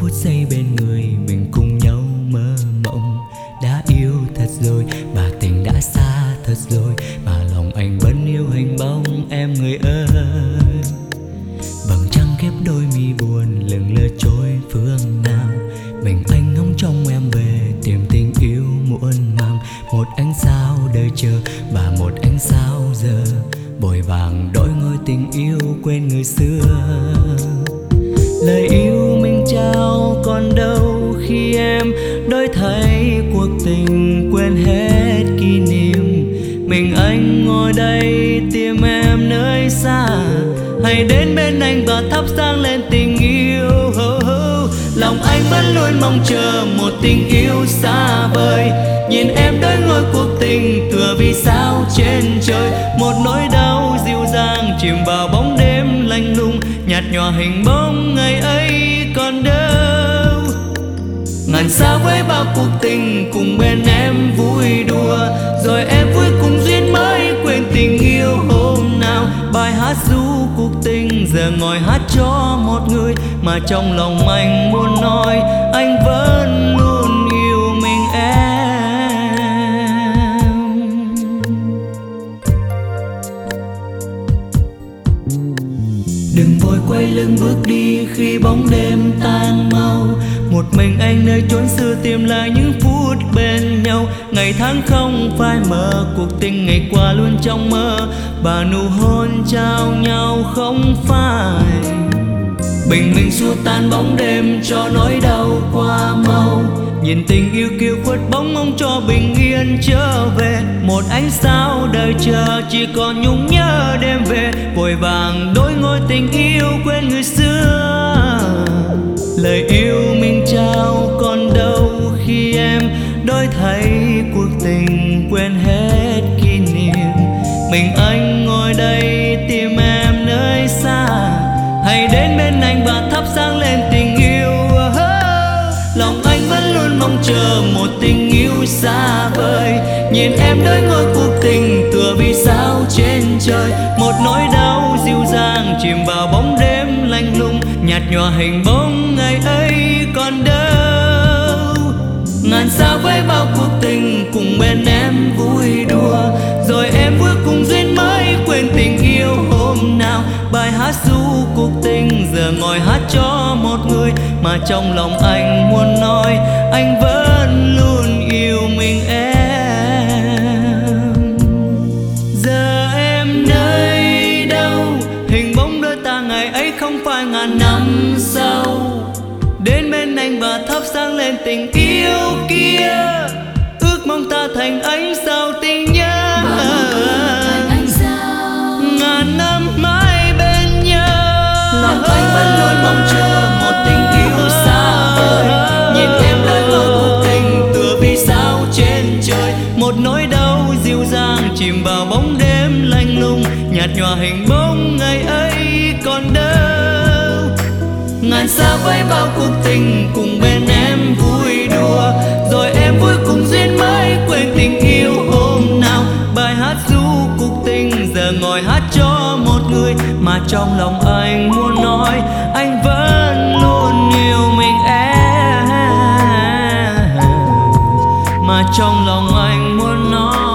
phút giây bên người mình cùng nhau mơ mộng. Đã yêu ánh sao đời chờ và một ánh sao giờ. Bồi vàng đổi ngôi tình yêu quên người xưa. Lời yêu mình trao còn đâu khi em đổi thay cuộc tình quên hết kỷ niệm. Mình anh ngồi đây tìm em nơi xa hãy đến bên anh và thắp sáng luôn mong chờ, một tình yêu xa vời. Nhìn em đôi ngôi cuộc tình, tựa vì sao trên trời. Một nỗi đau dịu dàng chìm vào bóng đêm lạnh lùng. Nhạt nhòa hình bóng ngày ấy còn đâu. Ngàn xa với bao cuộc tình ngồi hát cho một người mà trong lòng anh muốn nói, anh vẫn luôn yêu mình em. Đừng vội quay lưng bước đi khi bóng đêm tan mình anh nơi chốn xưa tìm lại những phút bên nhau. Ngày tháng không phai mờ, cuộc tình ngày qua luôn trong mơ. Và nụ hôn trao nhau không phai. Bình minh xua tan bóng đêm cho nỗi đau qua mau. Nhìn tình yêu kiêu khuất bóng mong cho bình yên trở về. Một ánh sao đời chờ, chỉ còn nhung nhớ đêm về. Vội vàng đôi ngôi tình yêu quên người xưa. Lời yêu đổi thấy cuộc tình quên hết kỷ niệm. Mình anh ngồi đây tìm em nơi xa. Hãy đến bên anh và thắp sáng lên tình yêu. Lòng anh vẫn luôn mong chờ một tình yêu xa vời. Nhìn em đôi ngôi cuộc tình tựa vì sao trên trời. Một nỗi đau dịu dàng chìm vào bóng đêm lạnh lùng. Nhạt nhòa hình bóng ngày ấy. Ngồi hát cho một người mà trong lòng anh muốn nói, anh vẫn luôn yêu mình em. Giờ em nơi đâu? Hình bóng đôi ta ngày ấy không phải ngàn năm sau. Đến bên anh và thắp sáng lên tình yêu kia. Ước mong ta thành ánh sao chìm vào bóng đêm lạnh lùng nhạt nhòa hình bóng ngày ấy còn đâu. Ngàn xa với bao cuộc tình cùng bên em vui đùa, rồi em vui cùng duyên mới quên tình yêu hôm nào. Bài hát du cuộc tình giờ ngồi hát cho một người, mà trong lòng anh muốn nói, anh vẫn luôn yêu mình em. Mà trong lòng anh muốn nói